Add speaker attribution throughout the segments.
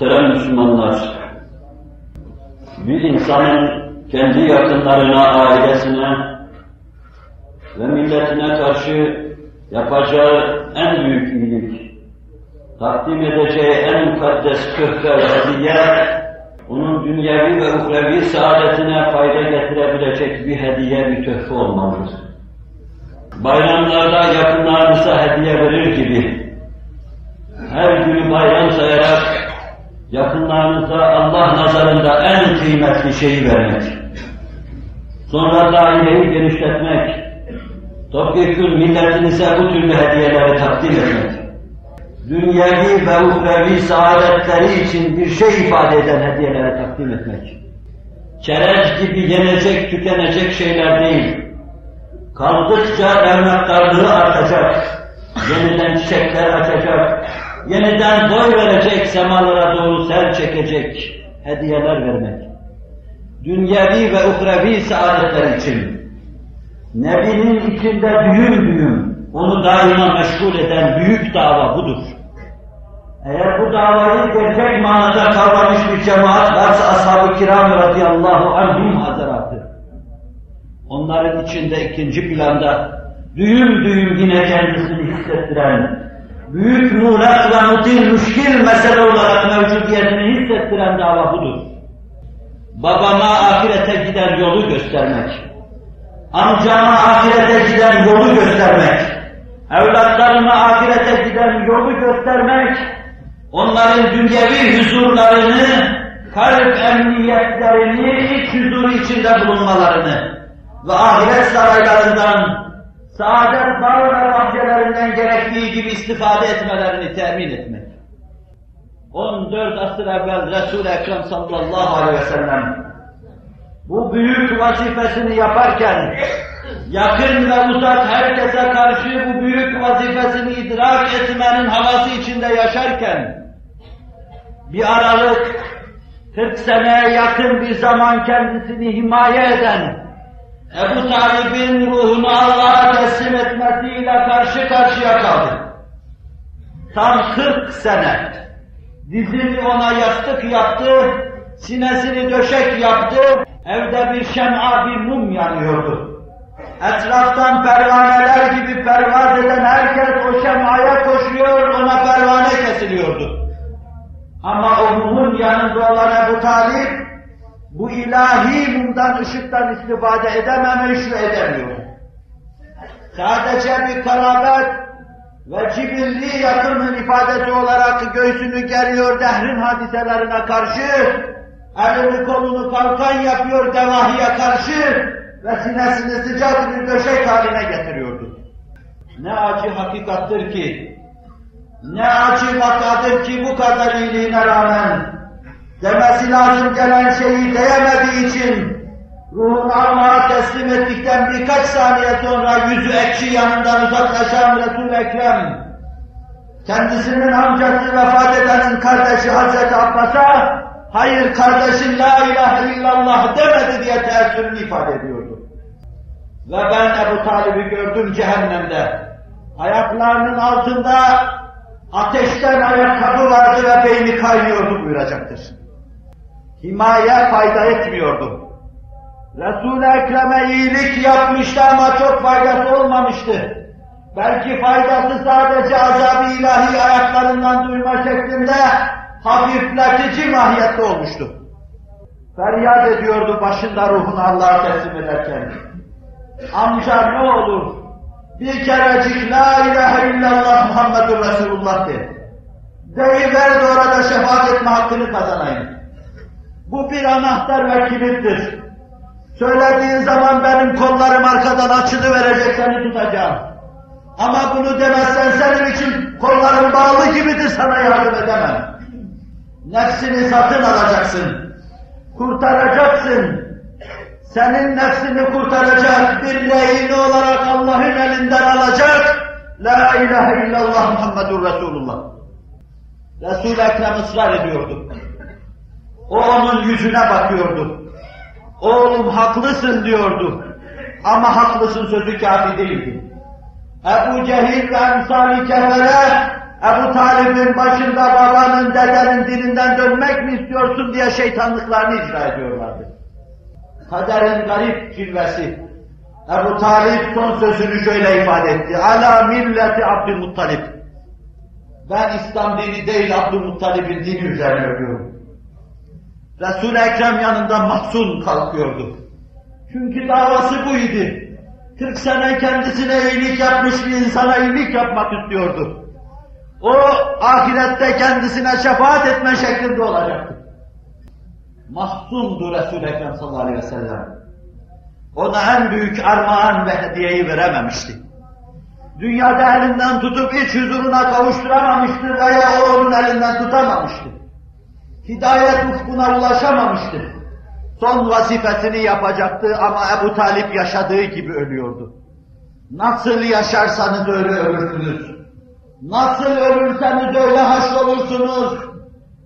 Speaker 1: Muhterem Müslümanlar, bir insanın kendi yakınlarına, ailesine ve milletine karşı yapacağı en büyük iyilik, takdim edeceği en mukaddes köhfe ve hediye, onun dünyevi ve uhrevi saadetine fayda getirebilecek bir hediye, bir töhfe olmalıdır. Bayramlarda yakınlarınıza hediye verir gibi, her günü bayram sayarak, yakınlarınıza Allah nazarında en kıymetli şeyi vermek, sonra daireyi genişletmek, topyekun milletinize bu türlü hediyeleri takdim etmek, dünyevi ve uhrevi saadetleri için bir şey ifade eden hediyelere takdim etmek. Çerez gibi yenecek, tükenecek şeyler değil. Kaldıkça evlatlarlığı artacak, yeniden çiçekler açacak, yeniden boy verecek, semalara doğru sel çekecek hediyeler vermek. Dünyevi ve uhrevi saadetler için. Nebinin içinde düğüm düğüm, onu daima meşgul eden büyük dava budur. Eğer bu davayı gerçek manada kavramış bir cemaat varsa ashab-ı kiram radıyallahu anhum hazaratı. Onların içinde ikinci planda düğüm düğüm yine kendisini hissettiren, büyük muğlak ve mutil müşkil mesele olarak mevcudiyetini hissettiren dava budur. Babama ahirete giden yolu göstermek, amcama ahirete giden yolu göstermek, evlatlarıma ahirete giden yolu göstermek, onların dünyevi huzurlarını, kalp emniyetlerini, iç huzuru içinde bulunmalarını ve ahiret saraylarından, saadet bağ ve bahçelerinden gerektiği gibi istifade etmelerini temin etmek. 14 asır evvel Resul-i Ekrem sallallahu aleyhi ve sellem bu büyük vazifesini yaparken yakın ve uzak herkese karşı bu büyük vazifesini idrak etmenin havası içinde yaşarken bir aralık 40 seneye yakın bir zaman kendisini himaye eden Ebu Talib'in ruhunu Allah'a teslim etmesiyle karşı karşıya kaldı. Tam 40 sene dizini ona yastık yaptı, sinesini döşek yaptı, evde bir şem'a, bir mum yanıyordu. Etraftan pervaneler gibi pervaz eden herkes o şemaya koşuyor, ona pervane kesiliyordu. Ama o mumun yanında olan Ebu Talip, bu ilahi mumdan, ışıktan istifade edememiş ve edemiyor. Sadece bir karabet ve cibilli yakının ifadesi olarak göğsünü geriyor dehrin hadiselerine karşı, elini kolunu kalkan yapıyor devahiye karşı ve sinesini sıcak bir döşek haline getiriyordu. Ne acı hakikattır ki, ne acı vakadır ki bu kadar iyiliğine rağmen demesi lazım gelen şeyi diyemediği için ruhunu Allah'a teslim ettikten birkaç saniye sonra yüzü ekşi yanından uzaklaşan Resul-i Ekrem kendisinin amcası vefat edenin kardeşi Hazreti Abbas'a hayır kardeşim la ilahe illallah demedi diye teessürünü ifade ediyordu. Ve ben Ebu Talib'i gördüm cehennemde. Ayaklarının altında ateşten ayakkabı vardı ve beyni kaynıyordu buyuracaktır. Himaye fayda etmiyordu. Resul-i Ekrem'e iyilik yapmıştı ama çok faydası olmamıştı. Belki faydası sadece azab-ı ilahi ayaklarından duyma şeklinde hafifletici mahiyette olmuştu. Feryat ediyordu başında ruhunu Allah'a teslim ederken. Amca ne olur bir kerecik la ilahe illallah Muhammedur Resulullah de. Deyiver de orada şefaat etme hakkını kazanayım. Bu bir anahtar ve kilittir. Söylediğin zaman benim kollarım arkadan açılı verecek seni tutacağım. Ama bunu demezsen senin için kollarım bağlı gibidir sana yardım edemem. Nefsini satın alacaksın. Kurtaracaksın. Senin nefsini kurtaracak bir lehini olarak Allah'ın elinden alacak. La ilahe illallah Muhammedur Resulullah. Resul-i Ekrem ısrar ediyordu. O onun yüzüne bakıyordu. Oğlum haklısın diyordu. Ama haklısın sözü kafi değildi. Ebu Cehil ve emsali kefere Ebu Talib'in başında babanın, dedenin dininden dönmek mi istiyorsun diye şeytanlıklarını icra ediyorlardı. Kaderin garip cilvesi. Ebu Talib son sözünü şöyle ifade etti. Ala milleti Abdülmuttalib. Ben İslam dini değil Abdülmuttalib'in dini üzerine ölüyorum. Resul-i Ekrem yanında mahzun kalkıyordu. Çünkü davası buydu. 40 sene kendisine iyilik yapmış bir insana iyilik yapmak istiyordu. O ahirette kendisine şefaat etme şeklinde olacaktı. Mahzundu Resul-i Ekrem sallallahu aleyhi ve sellem. Ona en büyük armağan ve hediyeyi verememişti. Dünyada elinden tutup iç huzuruna kavuşturamamıştı veya o onun elinden tutamamıştı. Hidayet ufkuna ulaşamamıştı. Son vazifesini yapacaktı ama Ebu Talip yaşadığı gibi ölüyordu. Nasıl yaşarsanız öyle ölürsünüz. Nasıl ölürseniz öyle haşrolursunuz.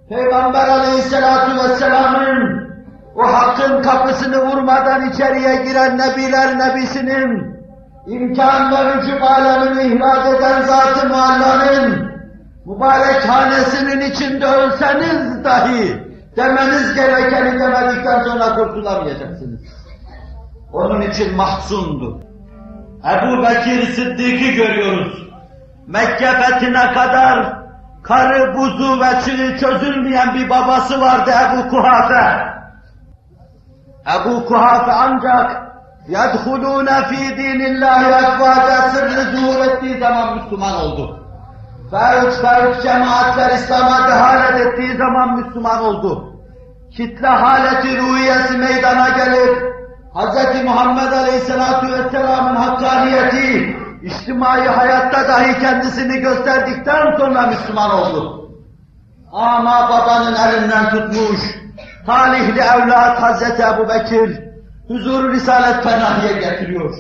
Speaker 1: Peygamber aleyhissalatu vesselamın o hakkın kapısını vurmadan içeriye giren nebiler nebisinin imkan ve vücub alemini ihraç eden zat-ı muallanın mübarek hanesinin içinde ölseniz dahi demeniz gerekeni demedikten sonra kurtulamayacaksınız. Onun için mahzundu. Ebu Bekir Sıddık'ı görüyoruz. Mekke fethine kadar karı, buzu ve çığı çözülmeyen bir babası vardı Ebu Kuhafe. Ebu Kuhafe ancak يَدْخُلُونَ ف۪ي دِينِ اللّٰهِ اَفْوَاجَ sırrı zuhur ettiği zaman Müslüman oldu. Ferç ferç cemaatler İslam'a dehalet ettiği zaman Müslüman oldu. Kitle haleti ruhiyesi meydana gelip Hz. Muhammed Aleyhisselatü Vesselam'ın hakkaniyeti, içtimai hayatta dahi kendisini gösterdikten sonra Müslüman oldu. Ama babanın elinden tutmuş, talihli evlat Hazreti Ebu Bekir, huzur Risalet Fenahi'ye getiriyor.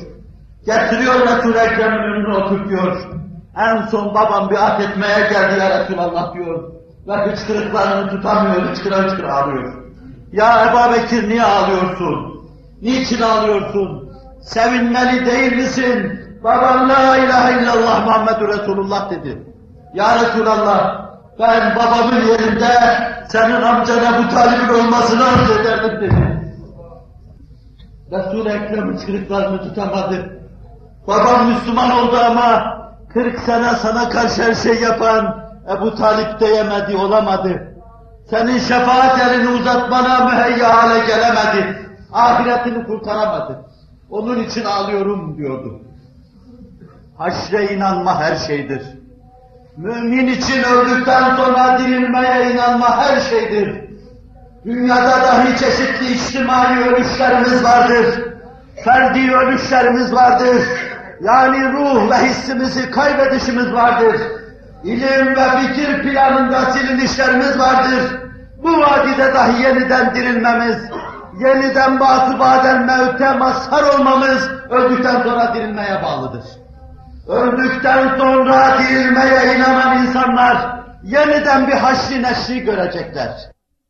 Speaker 1: Getiriyor Resul-i Ekrem'in önüne oturtuyor. En son babam biat etmeye geldi ya Resulallah diyor. Ve hıçkırıklarını tutamıyor, hıçkıra hıçkıra ağlıyor. Ya Ebu Bekir niye ağlıyorsun? Niçin ağlıyorsun? Sevinmeli değil misin? Babam la ilahe illallah Muhammedur Resulullah dedi. Ya Resulallah ben babamın yerinde senin amcan Ebu Talib'in olmasını arzu ederdim dedi. Resul-i Ekrem hıçkırıklarını tutamadı. Babam Müslüman oldu ama 40 sene sana karşı her şey yapan Ebu Talip diyemedi, olamadı. Senin şefaat elini uzatmana müheyya hale gelemedi. Ahiretini kurtaramadı. Onun için ağlıyorum diyordu. Haşre inanma her şeydir. Mümin için öldükten sonra dirilmeye inanma her şeydir. Dünyada dahi çeşitli içtimai ölüşlerimiz vardır. Ferdi ölüşlerimiz vardır. Yani ruh ve hissimizi kaybedişimiz vardır. İlim ve fikir planında silinişlerimiz vardır. Bu vadide dahi yeniden dirilmemiz, yeniden batı baden mevte mazhar olmamız öldükten sonra dirilmeye bağlıdır. Öldükten sonra dirilmeye inanan insanlar yeniden bir haşri neşri görecekler.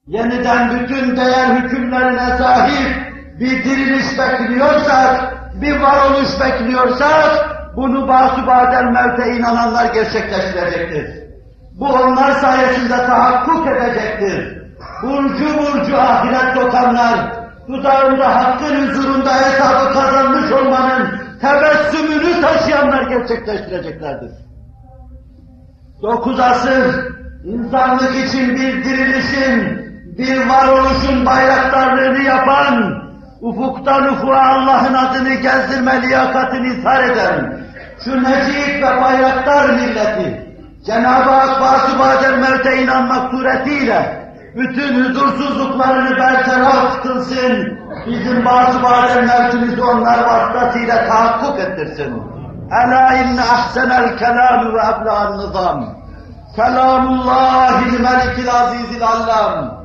Speaker 2: yeniden bütün değer hükümlerine sahip bir diriliş bekliyorsak, bir varoluş bekliyorsak, bunu basubadel mevte inananlar gerçekleştirecektir. Bu onlar sayesinde tahakkuk edecektir. Burcu burcu ahiret dokanlar, dudağında hakkın huzurunda hesabı kazanmış olmanın tebessümünü taşıyanlar gerçekleştireceklerdir. Dokuz asır insanlık için bir dirilişin, bir varoluşun bayraktarlığını yapan, ufuktan ufuğa Allah'ın adını gezdirme liyakatini ishar eden, şu necip ve bayraktar milleti, Cenab-ı Hak vasıbadel mevte inanmak suretiyle, bütün huzursuzluklarını bertaraf kılsın, bizim vasıbadel mevtimizi onlar vasıtasıyla tahakkuk ettirsin. Ela inne ahsenel kelamü ve ebla'n nizam. Kelamullahil melikil azizil allam.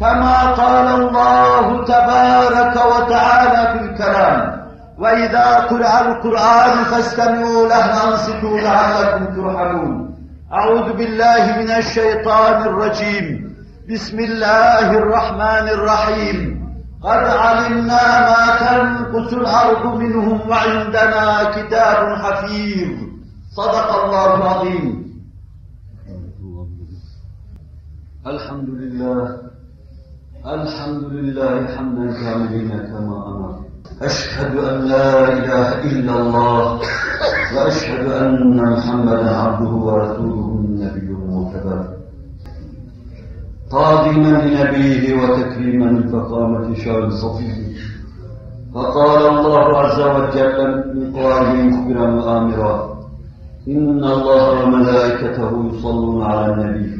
Speaker 2: كما قال الله تبارك وتعالى في الكلام وإذا قرأ القرآن فاستمعوا له وانصتوا لعلكم ترحمون. أعوذ بالله من الشيطان الرجيم. بسم الله الرحمن الرحيم. قد علمنا ما تنقص الأرض منهم وعندنا كتاب حفيظ. صدق الله العظيم.
Speaker 1: الحمد لله. الحمد لله حمدا كاملين كما أمر. أشهد أن لا إله إلا الله وأشهد أن محمدا عبده ورسوله النبي المرتضى. تعظيما لنبيه وتكريما لفخامة شان صفيه. فقال الله عز وجل من قرآنه مخبرا وآمرا إن الله وملائكته يصلون على النبي.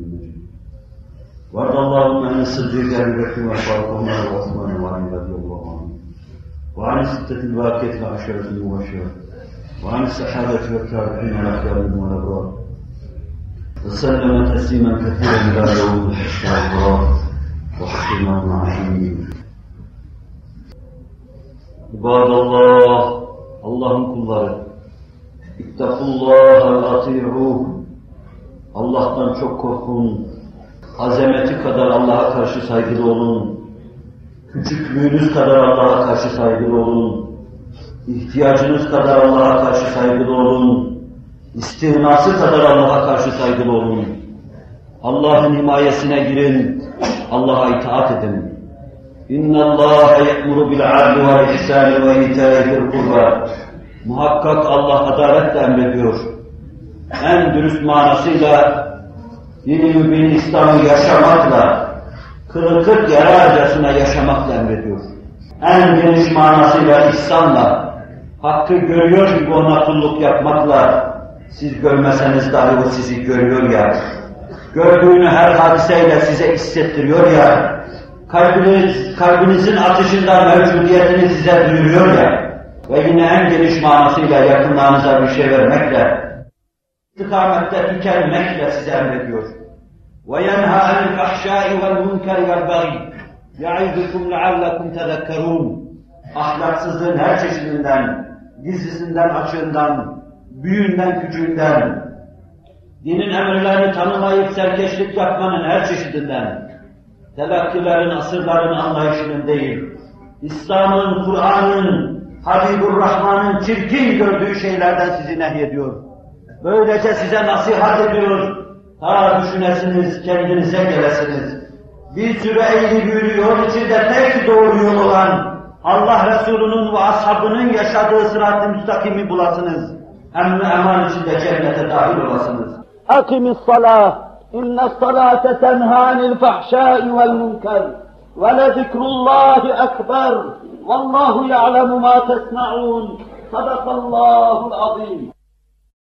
Speaker 1: وارض اللهم عن الصديق ابي بكر وفاروق عمر وعثمان وعلي رضي الله عنهم وعن الستة الباقية العشرة المبشرة وعن الصحابة والتابعين والأخيار والأبرار وسلم تسليما كثيرا إلى يوم الحشر والغرار وحكما معين عباد الله Allah'ın kulları İttakullaha ve ati'uh Allah'tan çok korkun, azameti kadar Allah'a karşı saygılı olun. Küçüklüğünüz kadar Allah'a karşı saygılı olun. İhtiyacınız kadar Allah'a karşı saygılı olun. İstirnası kadar Allah'a karşı saygılı olun. Allah'ın himayesine girin. Allah'a itaat edin. Adli ve ihsani ve ita'i zil kurba. Muhakkak Allah adaletle emrediyor. En dürüst manasıyla dini mübin İslam'ı yaşamakla, kırık kırk yararcasına yaşamakla emrediyor. En geniş manasıyla İslam'la, hakkı görüyor gibi ona kulluk yapmakla, siz görmeseniz dahi o sizi görüyor ya, gördüğünü her hadiseyle size hissettiriyor ya, kalbiniz, kalbinizin atışında mevcudiyetini size duyuruyor ya, ve yine en geniş manasıyla yakınlarınıza bir şey vermekle, istikamette tükenmekle size emrediyor. وَيَنْهَى عَنِ الْفَحْشَاءِ وَالْمُنْكَرِ وَالْبَغِيِ يَعِذُكُمْ لَعَلَّكُمْ تَذَكَّرُونَ Ahlaksızlığın her çeşidinden, gizlisinden, açığından, büyüğünden, küçüğünden, dinin emirlerini tanımayıp serkeşlik yapmanın her çeşidinden, telakkilerin, asırların anlayışının değil, İslam'ın, Kur'an'ın, Habibur Rahman'ın çirkin gördüğü şeylerden sizi nehyediyor. Böylece size nasihat ediyor. Ta düşünesiniz, kendinize gelesiniz. Bir sürü eğri büğrü yol içinde tek doğru yol olan Allah Resulü'nün ve ashabının yaşadığı sırat-ı müstakimi bulasınız. Emni eman içinde cennete dahil olasınız.
Speaker 3: أقم الصلاة إن الصلاة تنهى عن الفحشاء والمنكر ولذكر الله أكبر والله يعلم ما تصنعون صدق الله العظيم